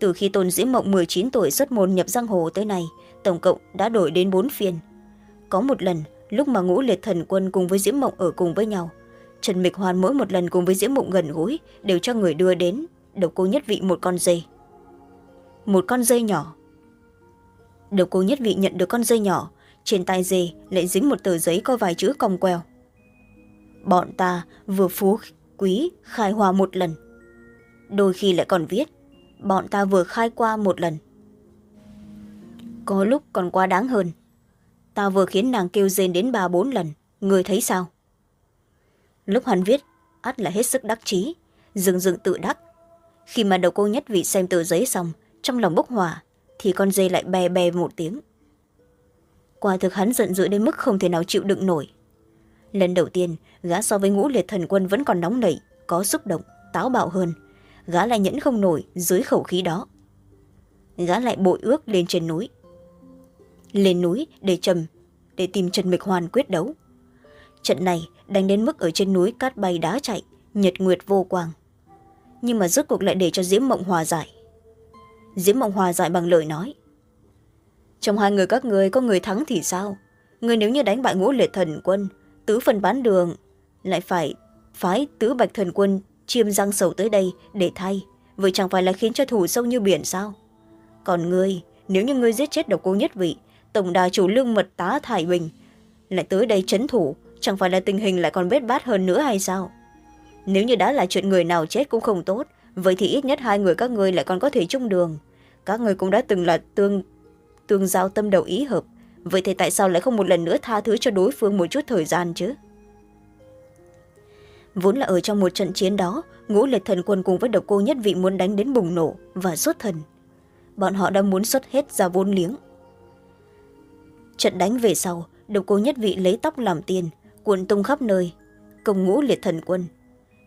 từ khi tôn diễm mộng m chín tuổi xuất môn nhập giang hồ tới nay, tổng cộng đã đổi đến bốn phiên. Có một lần, lúc mà ngũ liệt thần quân cùng với diễm mộng ở cùng với nhau, trần mịch hoàn mỗi một lần cùng với diễm mộng gần gũi đều cho người đưa đến, độc cô nhất vị một con dây. Một con dây nhỏ. Độc cô nhất vị nhận được con dây nhỏ, trên tay dê lại dính một tờ giấy có vài chữ cong queo. Bọn ta vừa phú quý khai hòa một lần. Đôi khi lại còn viết bọn ta vừa khai qua một lần. Có lúc còn quá đáng hơn. Ta vừa khiến nàng kêu rên đến ba bốn lần người thấy sao? Lúc hắn viết, ắt là hết sức đắc chí dừng dừng tự đắc. Khi mà đầu cô nhất vị xem tờ giấy xong, trong lòng bốc hỏa, thì con dê lại bè bè một tiếng. Quả thực hắn giận dữ đến mức không thể nào chịu đựng nổi. Lần đầu tiên, gã so với ngũ liệt thần quân vẫn còn nóng nảy, có xúc động, táo bạo hơn gã lại nhẫn không nổi dưới khẩu khí đó. Gã lại bội ước lên trên núi. Lên núi để trầm, để tìm trần mịch hoàn quyết đấu. Trận này đánh đến mức ở trên núi cát bay đá chạy, nhật nguyệt vô quang. Nhưng mà rốt cuộc lại để cho diễm mộng hòa giải. Diễm mộng hòa giải bằng lời nói. Trong hai người các người có người thắng thì sao? Người nếu như đánh bại ngũ liệt thần quân, tứ phần bán đường, lại phải phái tứ bạch thần quân chiêm răng sầu tới đây để thay. Vậy chẳng phải là khiến cho thủ sâu như biển sao? Còn ngươi, nếu như ngươi giết chết độc cô nhất vị, tổng đà chủ lương mật tá thải bình lại tới đây c thủ, chẳng phải là tình hình lại còn bết bát hơn nữa hay sao? Nếu như đã là chuyện người nào chết cũng không tốt, vậy thì ít nhất hai người các ngươi lại còn có thể chung đường. Các ngươi cũng đã từng là tương tương giao tâm đầu ý hợp, vậy thì tại sao lại không một lần nữa tha thứ cho đối phương một chút thời gian chứ? Vốn là ở trong một trận chiến đó, ngũ liệt thần quân cùng với độc cô nhất vị muốn đánh đến bùng nổ và xuất thần. Bọn họ đã muốn xuất hết ra vốn liếng. Trận đánh về sau, độc cô nhất vị lấy tóc làm tiền, cuộn tung khắp nơi, công ngũ liệt thần quân.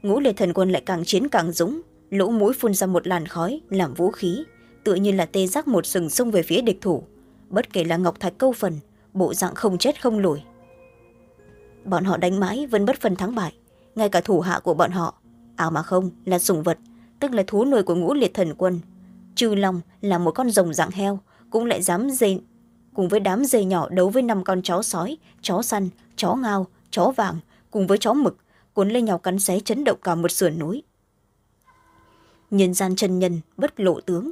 Ngũ liệt thần quân lại càng chiến càng dũng, lỗ mũi phun ra một làn khói, làm vũ khí, tựa như là tê giác một sừng xông về phía địch thủ, bất kể là ngọc thạch câu phần, bộ dạng không chết không lùi. Bọn họ đánh mãi vẫn bất phân thắng bại ngay cả thủ hạ của bọn họ. Ảo mà không, là sùng vật, tức là thú nuôi của ngũ liệt thần quân. Trừ lòng là một con rồng dạng heo, cũng lại dám dây cùng với đám dây nhỏ đấu với năm con chó sói, chó săn, chó ngao, chó vàng, cùng với chó mực, cuốn lên nhau cắn xé chấn động cả một sườn núi. Nhân gian chân nhân bất lộ tướng.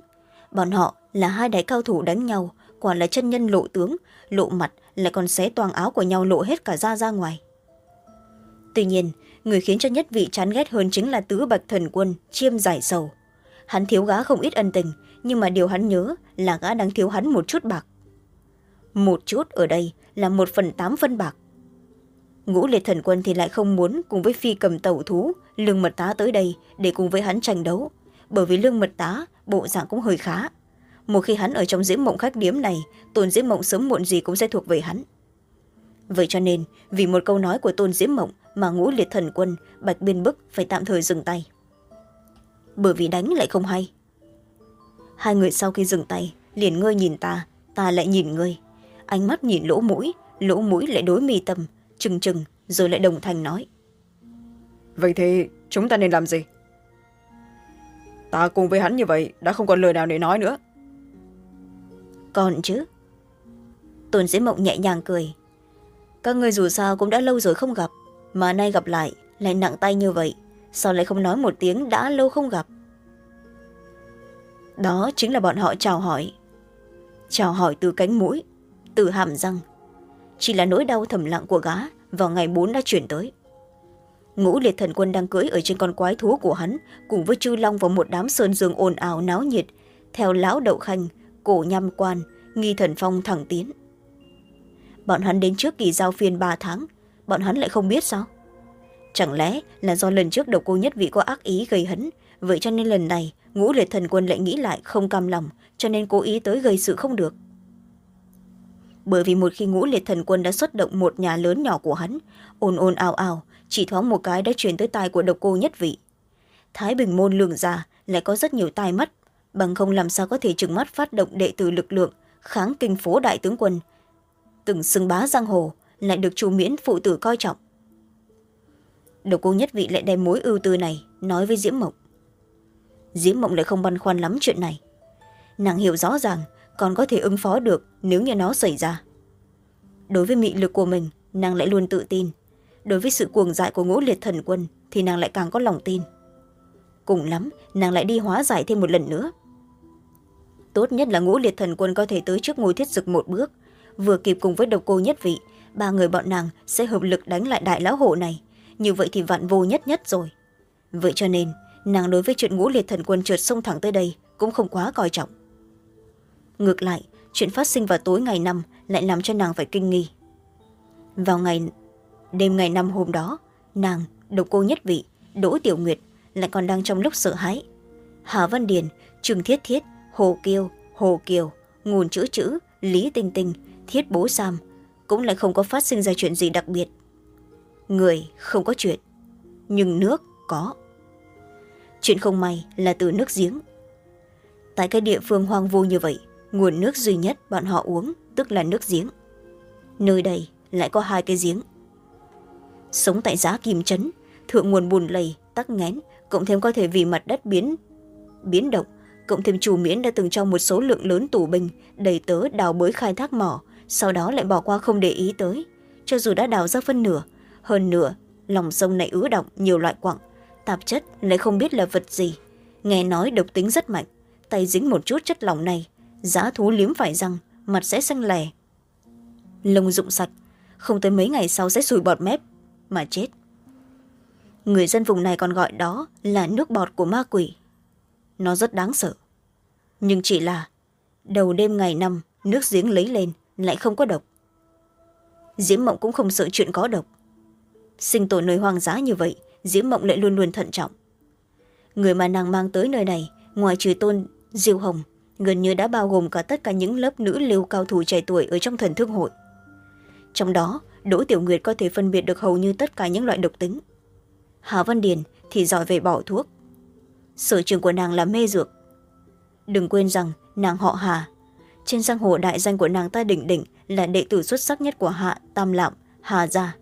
Bọn họ là hai đại cao thủ đánh nhau, quả là chân nhân lộ tướng, lộ mặt lại còn xé toàn áo của nhau lộ hết cả da ra ngoài. Tuy nhiên người khiến cho nhất vị chán ghét hơn chính là tứ bạch thần quân, chiêm giải sầu. Hắn thiếu gá không ít ân tình, nhưng mà điều hắn nhớ là gã đang thiếu hắn một chút bạc. Một chút ở đây là một phần tám phân bạc. Ngũ liệt thần quân thì lại không muốn cùng với phi cầm tẩu thú, lương mật tá tới đây để cùng với hắn tranh đấu. Bởi vì lương mật tá, bộ dạng cũng hơi khá. Một khi hắn ở trong diễm mộng khách điếm này, tồn diễm mộng sớm muộn gì cũng sẽ thuộc về hắn vậy cho nên vì một câu nói của tôn diễm mộng mà ngũ liệt thần quân bạch biên bức phải tạm thời dừng tay. Bởi vì đánh lại không hay. Hai người sau khi dừng tay liền ngươi nhìn ta ta lại nhìn ngươi. Ánh mắt nhìn lỗ mũi lỗ mũi lại đối mi tâm chừng chừng rồi lại đồng thanh nói.
Vậy thì chúng ta nên làm gì? Ta cùng với hắn như vậy đã không còn lời nào để nói nữa.
Còn chứ? Tôn diễm mộng nhẹ nhàng cười các người dù sao cũng đã lâu rồi không gặp, mà nay gặp lại lại nặng tay như vậy, sao lại không nói một tiếng đã lâu không gặp? Đó chính là bọn họ chào hỏi. Chào hỏi từ cánh mũi, từ hàm răng. Chỉ là nỗi đau thầm lặng của gã vào ngày bốn đã chuyển tới. Ngũ liệt thần quân đang cưỡi ở trên con quái thú của hắn, cùng với chư long và một đám sơn dương ồn ào náo nhiệt, theo lão đậu khanh, cổ nhăm quan, nghi thần phong thẳng tiến bọn hắn đến trước kỳ giao phiên ba tháng, bọn hắn lại không biết sao? Chẳng lẽ là do lần trước độc cô nhất vị có ác ý gây hấn, vậy cho nên lần này ngũ liệt thần quân lại nghĩ lại không cam lòng, cho nên cố ý tới gây sự không được. Bởi vì một khi ngũ liệt thần quân đã xuất động một nhà lớn nhỏ của hắn, ồn ồn ào ào, chỉ thoáng một cái đã truyền tới tai của độc cô nhất vị. Thái bình môn lường già lại có rất nhiều tai mắt, bằng không làm sao có thể trừng mắt phát động đệ tử lực lượng, kháng kinh phố đại tướng quân từng xưng bá giang hồ, lại được chu miễn phụ tử coi trọng. Độc cô nhất vị lại đem mối ưu tư này nói với diễm mộng. Diễm mộng lại không băn khoăn lắm chuyện này. Nàng hiểu rõ ràng, còn có thể ứng phó được nếu như nó xảy ra. Đối với mị lực của mình, nàng lại luôn tự tin. Đối với sự cuồng dại của ngũ liệt thần quân, thì nàng lại càng có lòng tin. Cùng lắm, nàng lại đi hóa giải thêm một lần nữa. Tốt nhất là ngũ liệt thần quân có thể tới trước ngôi thiết dực một bước vừa kịp cùng với độc cô nhất vị, ba người bọn nàng sẽ hợp lực đánh lại đại lão hộ này. Như vậy thì vạn vô nhất nhất rồi. Vậy cho nên, nàng đối với chuyện ngũ liệt thần quân trượt sông thẳng tới đây cũng không quá coi trọng. Ngược lại, chuyện phát sinh vào tối ngày năm lại làm cho nàng phải kinh nghi. Vào ngày, đêm ngày năm hôm đó, nàng, độc cô nhất vị, đỗ tiểu nguyệt lại còn đang trong lúc sợ hãi. Hà văn điền trương thiết thiết, hồ kiêu, hồ kiều nguồn chữ chữ, lý tinh tinh thiết bố sam, cũng lại không có phát sinh ra chuyện gì đặc biệt. Người không có chuyện, nhưng nước có. Chuyện không may là từ nước giếng. Tại cái địa phương hoang vu như vậy, nguồn nước duy nhất bọn họ uống, tức là nước giếng. Nơi đây lại có hai cái giếng. Sống tại giá kim trấn, thượng nguồn bùn lầy, tắc nghẽn, cộng thêm có thể vì mặt đất biến biến động, cộng thêm chủ miễn đã từng cho một số lượng lớn tù binh, đầy tớ đào bới khai thác mỏ sau đó lại bỏ qua không để ý tới. Cho dù đã đào ra phân nửa, hơn nửa, lòng sông này ứ động nhiều loại quặng, tạp chất lại không biết là vật gì. Nghe nói độc tính rất mạnh, tay dính một chút chất lỏng này, giá thú liếm phải răng mặt sẽ xanh lè. Lông rụng sạch, không tới mấy ngày sau sẽ sùi bọt mép, mà chết. Người dân vùng này còn gọi đó là nước bọt của ma quỷ. Nó rất đáng sợ. Nhưng chỉ là, đầu đêm ngày năm nước giếng lấy lên lại không có độc. Diễm mộng cũng không sợ chuyện có độc. Sinh tồn nơi hoang dã như vậy, diễm mộng lại luôn luôn thận trọng. Người mà nàng mang tới nơi này, ngoài trừ tôn diêu hồng, gần như đã bao gồm cả tất cả những lớp nữ lưu cao thủ trẻ tuổi ở trong thần thương hội. Trong đó, đỗ tiểu nguyệt có thể phân biệt được hầu như tất cả những loại độc tính. Hà văn điền thì giỏi về bỏ thuốc. Sở trường của nàng là mê dược. Đừng quên rằng nàng họ hà trên giang hồ đại danh của nàng ta đỉnh đỉnh là đệ tử xuất sắc nhất của hạ tam lạm, hà gia.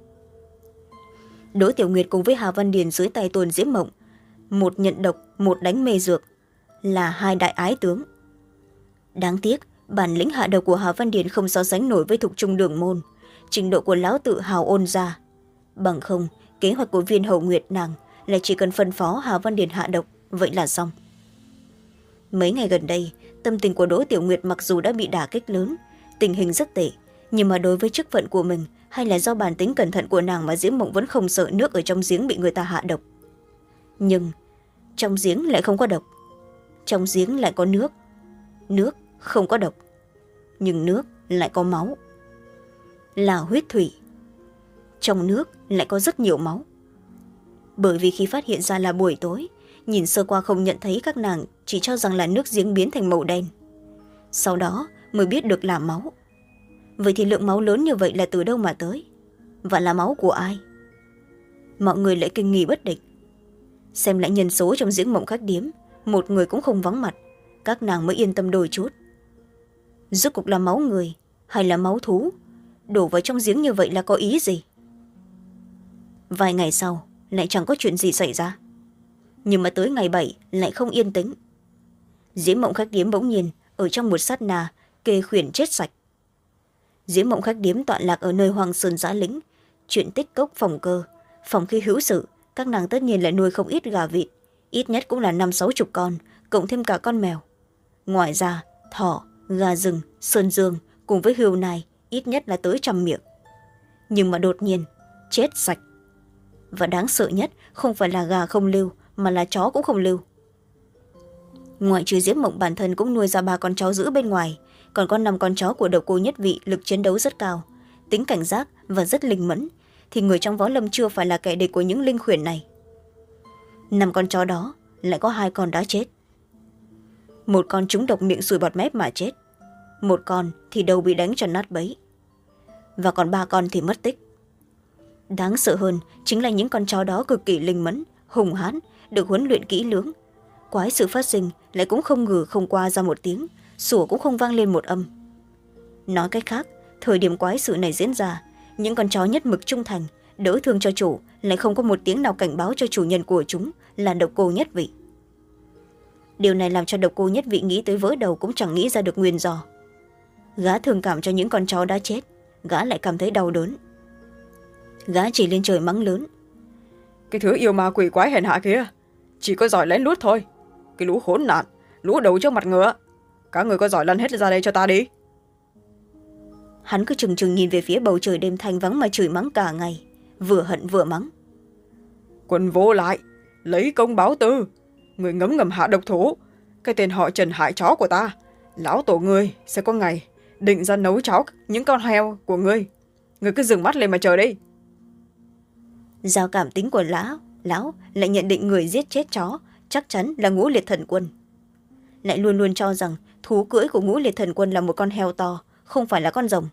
Đỗ tiểu nguyệt cùng với hà văn điền dưới tay tôn diễm mộng, một nhận độc, một đánh mê dược, là hai đại ái tướng. Đáng tiếc, bản lĩnh hạ độc của hà văn điền không so sánh nổi với thục trung đường môn, trình độ của lão tự hào ôn ra. Bằng không, kế hoạch của viên hậu nguyệt nàng là chỉ cần phân phó hà văn điền hạ độc, vậy là xong. Mấy ngày gần đây tâm tình của đỗ tiểu nguyệt mặc dù đã bị đả kích lớn, tình hình rất tệ, nhưng mà đối với chức phận của mình hay là do bản tính cẩn thận của nàng mà diễm mộng vẫn không sợ nước ở trong giếng bị người ta hạ độc. Nhưng trong giếng lại không có độc, trong giếng lại có nước nước không có độc, nhưng nước lại có máu. Là huyết thủy, trong nước lại có rất nhiều máu. Bởi vì khi phát hiện ra là buổi tối, nhìn sơ qua không nhận thấy các nàng chỉ cho rằng là nước giếng biến thành màu đen. Sau đó mới biết được là máu. Vậy thì lượng máu lớn như vậy là từ đâu mà tới? Và là máu của ai? Mọi người lại kinh nghi bất địch. xem lại nhân số trong giếng mộng khách điếm, một người cũng không vắng mặt. Các nàng mới yên tâm đôi chút. Rốt cục là máu người hay là máu thú? Đổ vào trong giếng như vậy là có ý gì? Vài ngày sau, lại chẳng có chuyện gì xảy ra. Nhưng mà tới ngày bảy, lại không yên tĩnh diễm mộng khách điếm bỗng nhiên ở trong một sát nà kê khuyển chết sạch. Diễm mộng khách điếm tọa lạc ở nơi hoàng sơn giã lĩnh. Chuyện tích cốc phòng cơ, phòng khi hữu sự, các nàng tất nhiên lại nuôi không ít gà vịt, ít nhất cũng là năm sáu chục con, cộng thêm cả con mèo. Ngoài ra, thỏ, gà rừng, sơn dương cùng với hươu này ít nhất là tới trăm miệng. Nhưng mà đột nhiên, chết sạch. Và đáng sợ nhất không phải là gà không lưu, mà là chó cũng không lưu ngoại trừ diễm mộng bản thân cũng nuôi ra ba con chó giữ bên ngoài, còn có năm con chó của độc cô nhất vị lực chiến đấu rất cao. Tính cảnh giác và rất linh mẫn, thì người trong võ lâm chưa phải là kẻ địch của những linh khuyển này. Năm con chó đó lại có hai con đã chết. Một con trúng độc miệng sùi bọt mép mà chết, một con thì đầu bị đánh cho nát bấy, và còn ba con thì mất tích. Đáng sợ hơn chính là những con chó đó cực kỳ linh mẫn, hùng hãn, được huấn luyện kỹ lưỡng quái sự phát sinh lại cũng không ngừ không qua ra một tiếng, sủa cũng không vang lên một âm. Nói cách khác, thời điểm quái sự này diễn ra, những con chó nhất mực trung thành, đỡ thương cho chủ, lại không có một tiếng nào cảnh báo cho chủ nhân của chúng là độc cô nhất vị. Điều này làm cho độc cô nhất vị nghĩ tới vỡ đầu cũng chẳng nghĩ ra được nguyên do. Gã thường cảm cho những con chó đã chết, gã lại cảm thấy đau đớn. Gã chỉ lên trời mắng lớn.
Cái thứ yêu ma quỷ quái hèn hạ kia, chỉ có giỏi lén lút thôi cái lũ hỗn nạn lũ đầu trước mặt ngựa. Các người có giỏi lăn hết ra đây cho ta đi.
Hắn cứ chừng chừng nhìn về phía bầu trời đêm thanh vắng mà chửi mắng cả ngày vừa hận vừa mắng.
Quân vô lại lấy công báo tư. Người ngấm ngầm hạ độc thủ. Cái tên họ trần hại chó của ta lão tổ ngươi sẽ có ngày định ra nấu cháo những con heo của ngươi. Người cứ dừng mắt lên mà chờ đi.
Giao cảm tính của lão lão lại nhận định người giết chết chó chắc chắn là ngũ liệt thần quân. Lại luôn luôn cho rằng thú cưỡi của ngũ liệt thần quân là một con heo to không phải là con rồng.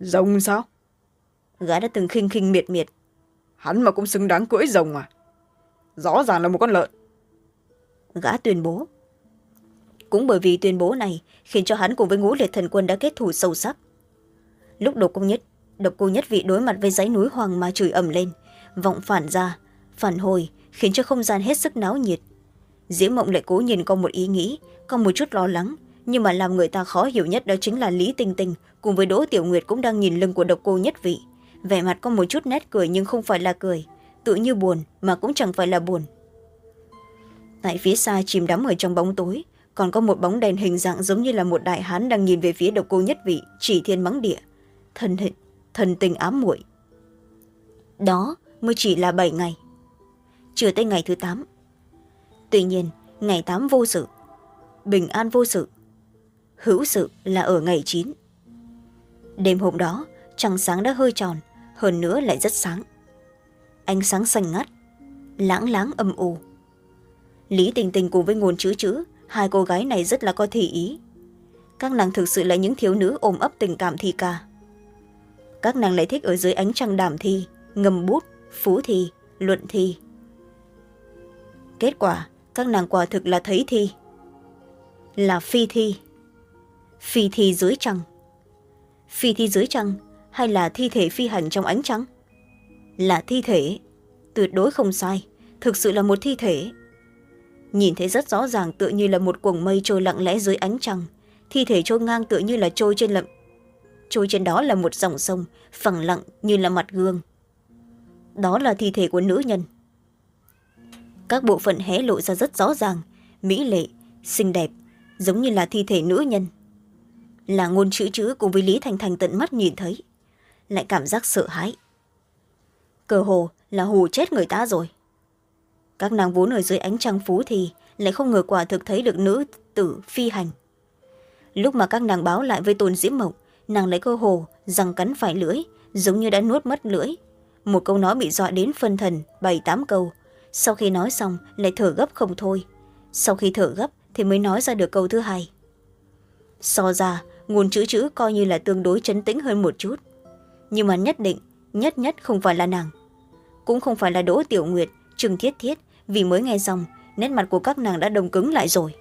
Rồng sao?
Gã đã từng khinh khinh miệt miệt.
Hắn mà cũng xứng đáng cưỡi rồng à? Rõ ràng là một con lợn.
Gã tuyên bố. Cũng bởi vì tuyên bố này khiến cho hắn cùng với ngũ liệt thần quân đã kết thù sâu sắc. Lúc độc công nhất độc cô nhất vị đối mặt với dãy núi hoàng mà chửi ầm lên vọng phản ra phản hồi khiến cho không gian hết sức náo nhiệt. Diễm mộng lại cố nhìn có một ý nghĩ, có một chút lo lắng, nhưng mà làm người ta khó hiểu nhất đó chính là lý tinh tinh cùng với đỗ tiểu nguyệt cũng đang nhìn lưng của độc cô nhất vị. Vẻ mặt có một chút nét cười nhưng không phải là cười, tự như buồn mà cũng chẳng phải là buồn. Tại phía xa chìm đắm ở trong bóng tối, còn có một bóng đèn hình dạng giống như là một đại hán đang nhìn về phía độc cô nhất vị, chỉ thiên mắng địa, thân hình thần tình ám muội. Đó mới chỉ là bảy ngày chưa tới ngày thứ tám. Tuy nhiên, ngày tám vô sự, bình an vô sự, hữu sự là ở ngày chín. Đêm hôm đó, trăng sáng đã hơi tròn, hơn nữa lại rất sáng. Ánh sáng xanh ngắt, lãng láng âm u. Lý tình tình cùng với ngôn chữ chữ, hai cô gái này rất là có thị ý. Các nàng thực sự là những thiếu nữ ôm ấp tình cảm thi ca. Các nàng lại thích ở dưới ánh trăng đàm thi ngầm bút, phú thi, luận thi kết quả, các nàng quả thực là thấy thi. Là phi thi. Phi thi dưới trăng. Phi thi dưới trăng hay là thi thể phi hành trong ánh trăng? Là thi thể, tuyệt đối không sai, thực sự là một thi thể. Nhìn thấy rất rõ ràng tựa như là một cuồng mây trôi lặng lẽ dưới ánh trăng, thi thể trôi ngang tựa như là trôi trên lậm, trôi trên đó là một dòng sông, phẳng lặng như là mặt gương. Đó là thi thể của nữ nhân các bộ phận hé lộ ra rất rõ ràng, mỹ lệ, xinh đẹp, giống như là thi thể nữ nhân. Là ngôn chữ chữ cùng với lý thành thành tận mắt nhìn thấy, lại cảm giác sợ hãi. Cơ hồ là hù chết người ta rồi. Các nàng vốn ở dưới ánh trăng phú thì lại không ngờ quả thực thấy được nữ tử phi hành. Lúc mà các nàng báo lại với tôn diễm mộng nàng lấy cơ hồ rằng cắn phải lưỡi, giống như đã nuốt mất lưỡi. Một câu nói bị dọa đến phân thần bảy tám câu sau khi nói xong, lại thở gấp không thôi. Sau khi thở gấp thì mới nói ra được câu thứ hai. So ra, nguồn chữ chữ coi như là tương đối chấn tĩnh hơn một chút. Nhưng mà nhất định, nhất nhất không phải là nàng. Cũng không phải là đỗ tiểu nguyệt trừng thiết thiết, vì mới nghe xong, nét mặt của các nàng đã đồng cứng lại rồi.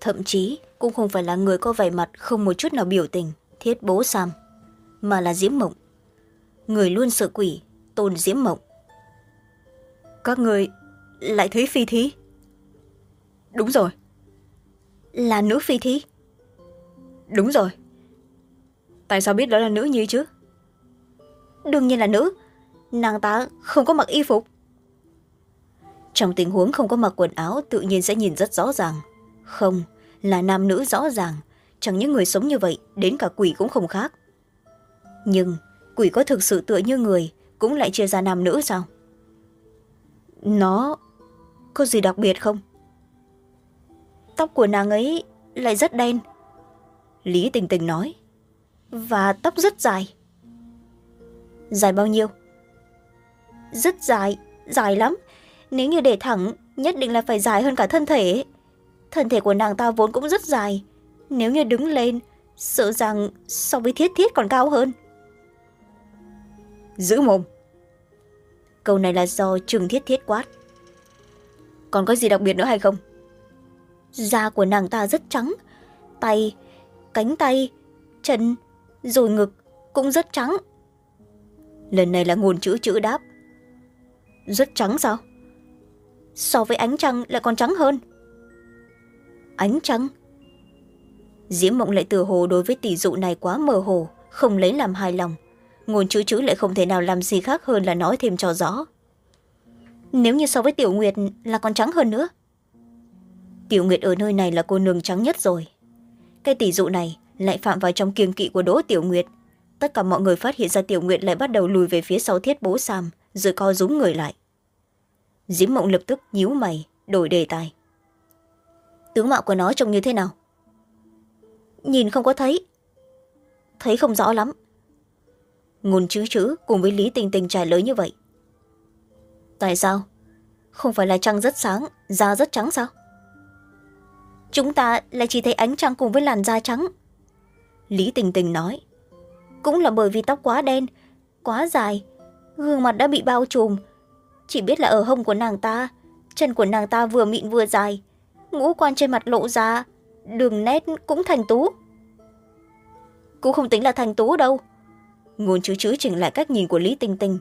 Thậm chí, cũng không phải là người có vẻ mặt không một chút nào biểu tình, thiết bố sam, mà là diễm mộng. Người luôn sợ quỷ, tôn diễm mộng các người lại thấy phi thí.
Đúng rồi.
Là nữ phi thí.
Đúng rồi. Tại sao biết đó là nữ nhi chứ?
Đương nhiên là nữ. Nàng ta không có mặc y phục. Trong tình huống không có mặc quần áo, tự nhiên sẽ nhìn rất rõ ràng. Không, là nam nữ rõ ràng. Chẳng những người sống như vậy, đến cả quỷ cũng không khác. Nhưng, quỷ có thực sự tựa như người, cũng lại chia ra nam nữ sao? Nó có gì đặc biệt không? Tóc của nàng ấy lại rất đen, lý tình tình nói. Và tóc rất dài. Dài bao nhiêu? Rất dài dài lắm. Nếu như để thẳng, nhất định là phải dài hơn cả thân thể. Thân thể của nàng ta vốn cũng rất dài. Nếu như đứng lên, sợ rằng so với thiết thiết còn cao hơn.
Giữ mồm
câu này là do trừng thiết thiết quát. Còn có gì đặc biệt nữa hay không? Da của nàng ta rất trắng, tay, cánh tay, chân, rồi ngực cũng rất trắng. Lần này là nguồn chữ chữ đáp. Rất trắng sao? So với ánh trăng lại còn trắng hơn. Ánh trăng? Diễm mộng lại từ hồ đối với tỷ dụ này quá mơ hồ, không lấy làm hài lòng ngôn chữ chữ lại không thể nào làm gì khác hơn là nói thêm cho rõ. Nếu như so với tiểu nguyệt là còn trắng hơn nữa. Tiểu nguyệt ở nơi này là cô nương trắng nhất rồi. Cái tỷ dụ này lại phạm vào trong kiêng kỵ của đỗ tiểu nguyệt. Tất cả mọi người phát hiện ra tiểu nguyệt lại bắt đầu lùi về phía sau thiết bố sam, rồi co rúm người lại. Diễm mộng lập tức nhíu mày, đổi đề tài. Tướng mạo của nó trông như thế nào? Nhìn không có thấy. Thấy không rõ lắm ngôn chữ chữ cùng với lý tình tình trả lời như vậy. Tại sao? Không phải là trăng rất sáng, da rất trắng sao? Chúng ta lại chỉ thấy ánh trăng cùng với làn da trắng. Lý tình tình nói. Cũng là bởi vì tóc quá đen, quá dài, gương mặt đã bị bao trùm. Chỉ biết là ở hông của nàng ta, chân của nàng ta vừa mịn vừa dài, ngũ quan trên mặt lộ ra, đường nét cũng thành tú. Cũng không tính là thành tú đâu ngôn chữ chữ chỉnh lại cách nhìn của lý tinh tinh.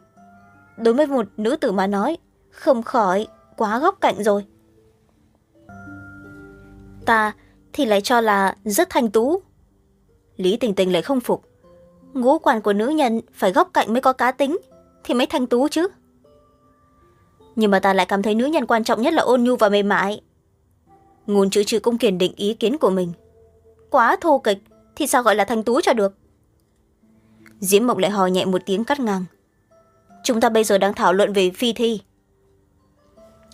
Đối với một nữ tử mà nói, không khỏi quá góc cạnh rồi. Ta thì lại cho là rất thanh tú. Lý tình tình lại không phục. Ngũ quan của nữ nhân phải góc cạnh mới có cá tính, thì mới thanh tú chứ. Nhưng mà ta lại cảm thấy nữ nhân quan trọng nhất là ôn nhu và mềm mại. Ngôn chữ chữ cũng kiển định ý kiến của mình. Quá thô kịch thì sao gọi là thanh tú cho được? Diễm mộng lại hò nhẹ một tiếng cắt ngang. Chúng ta bây giờ đang thảo luận về phi thi.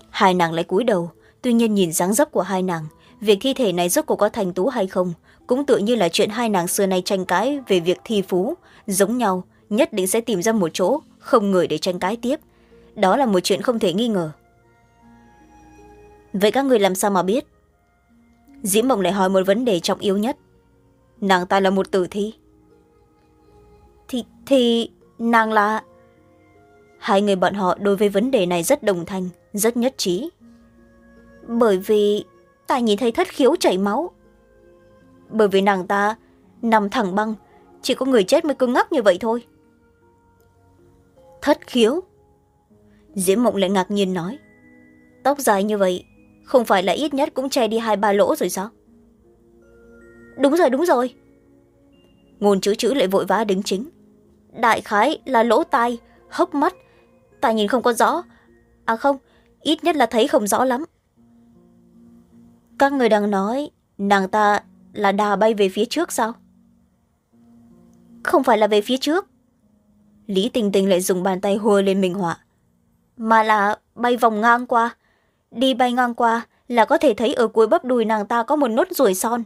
Hai nàng lại cúi đầu, tuy nhiên nhìn dáng dấp của hai nàng, việc thi thể này rốt cuộc có thành tú hay không, cũng tự như là chuyện hai nàng xưa nay tranh cãi về việc thi phú, giống nhau, nhất định sẽ tìm ra một chỗ, không người để tranh cãi tiếp. Đó là một chuyện không thể nghi ngờ. Vậy các người làm sao mà biết? Diễm mộng lại hỏi một vấn đề trọng yếu nhất. Nàng ta là một tử thi thì thì nàng là? Hai người bọn họ đối với vấn đề này rất đồng thanh, rất nhất trí. Bởi vì ta nhìn thấy thất khiếu chảy máu. Bởi vì nàng ta nằm thẳng băng, chỉ có người chết mới cứng ngắc như vậy thôi. Thất khiếu? Diễm mộng lại ngạc nhiên nói. Tóc dài như vậy, không phải là ít nhất cũng che đi hai ba lỗ rồi sao? Đúng rồi đúng rồi. Ngôn chữ chữ lại vội vã đứng chính đại khái là lỗ tai, hốc mắt. Ta nhìn không có rõ. À không, ít nhất là thấy không rõ lắm. Các người đang nói, nàng ta là đà bay về phía trước sao? Không phải là về phía trước. Lý tình tình lại dùng bàn tay hùa lên minh họa. Mà là bay vòng ngang qua. Đi bay ngang qua là có thể thấy ở cuối bắp đùi nàng ta có một nốt ruồi son.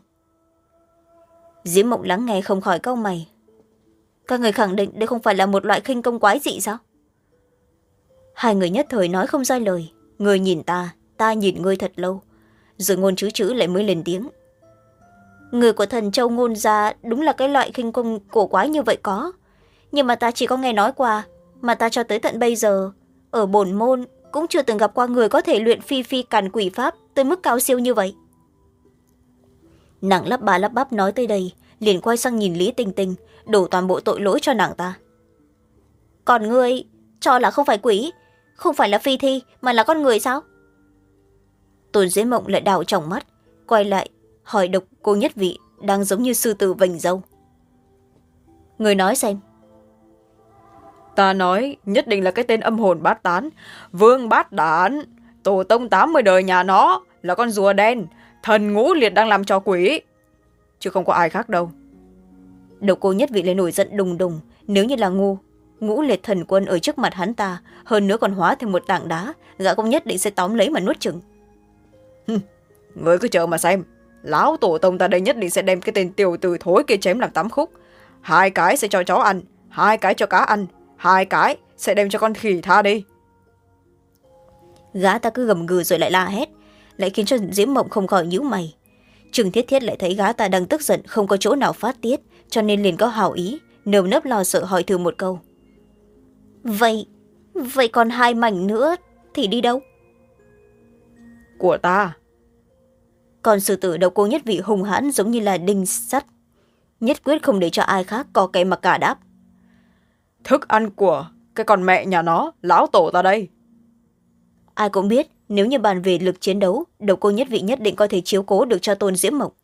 Diễm mộng lắng nghe không khỏi câu mày các người khẳng định đây không phải là một loại khinh công quái dị sao? Hai người nhất thời nói không ra lời. Người nhìn ta ta nhìn ngươi thật lâu. Rồi ngôn chữ chữ lại mới lên tiếng. Người của thần châu ngôn ra đúng là cái loại khinh công cổ quái như vậy có. Nhưng mà ta chỉ có nghe nói qua, mà ta cho tới tận bây giờ, ở bổn môn cũng chưa từng gặp qua người có thể luyện phi phi càn quỷ pháp tới mức cao siêu như vậy. Nàng lắp bà lắp bắp nói tới đây liền quay sang nhìn lý tinh tinh, đổ toàn bộ tội lỗi cho nàng ta. Còn ngươi cho là không phải quỷ, không phải là phi thi, mà là con người sao? Tôn dế mộng lại đào trong mắt, quay lại hỏi độc cô nhất vị đang giống như sư tử vành dâu. Người nói xem.
Ta nói, nhất định là cái tên âm hồn bát tán, vương bát đản, tổ tông tám mươi đời nhà nó là con rùa đen, thần ngũ liệt đang làm cho quỷ chứ không có ai khác đâu.
Độc cô nhất vị lại nổi giận đùng đùng nếu như là ngu ngũ liệt thần quân ở trước mặt hắn ta hơn nữa còn hóa thành một tảng đá gã cũng nhất định sẽ tóm lấy mà nuốt chừng
người cứ chờ mà xem lão tổ tông ta đây nhất định sẽ đem cái tên tiểu từ thối kia chém làm tám khúc. Hai cái sẽ cho chó ăn hai cái cho cá ăn hai cái sẽ đem cho con khỉ tha đi.
Gã ta cứ gầm gừ rồi lại la hét lại khiến cho diễm mộng không khỏi nhíu mày trừng thiết thiết lại thấy gã ta đang tức giận không có chỗ nào phát tiết cho nên liền có hào ý nơm nớp lo sợ hỏi thử một câu. Vậy vậy còn hai mảnh nữa thì đi đâu?
Của ta.
Còn sư tử đầu cô nhất vị hùng hãn giống như là đinh sắt nhất quyết không để cho ai khác có cái mà cả đáp.
Thức ăn của cái con mẹ nhà nó lão tổ ta đây.
Ai cũng biết nếu như bàn về lực chiến đấu đầu cô nhất vị nhất định có thể chiếu cố được cho tôn diễm mộc.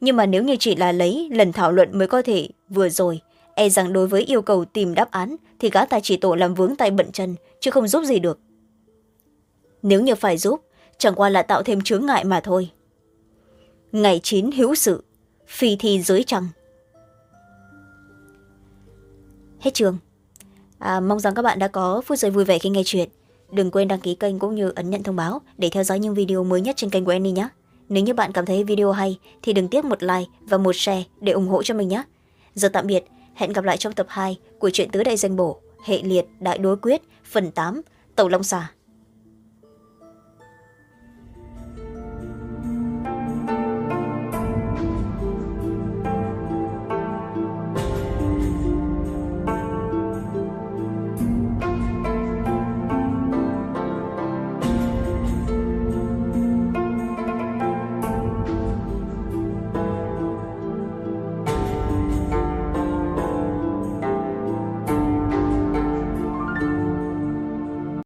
Nhưng mà nếu như chỉ là lấy lần thảo luận mới có thể vừa rồi e rằng đối với yêu cầu tìm đáp án thì gã ta chỉ tổ làm vướng tay bận chân chứ không giúp gì được. Nếu như phải giúp chẳng qua là tạo thêm chướng ngại mà thôi. Ngày chín hữu sự phi thi dưới trăng. Hết trường. À, mong rằng các bạn đã có phút giây vui vẻ khi nghe chuyện đừng quên đăng ký kênh cũng như ấn nhận thông báo để theo dõi những video mới nhất trên kênh của Annie nhé. Nếu như bạn cảm thấy video hay thì đừng tiếc một like và một share để ủng hộ cho mình nhé. Giờ tạm biệt, hẹn gặp lại trong tập hai của truyện tứ đại danh bổ, hệ liệt, đại đối quyết, phần tám, tàu long xà.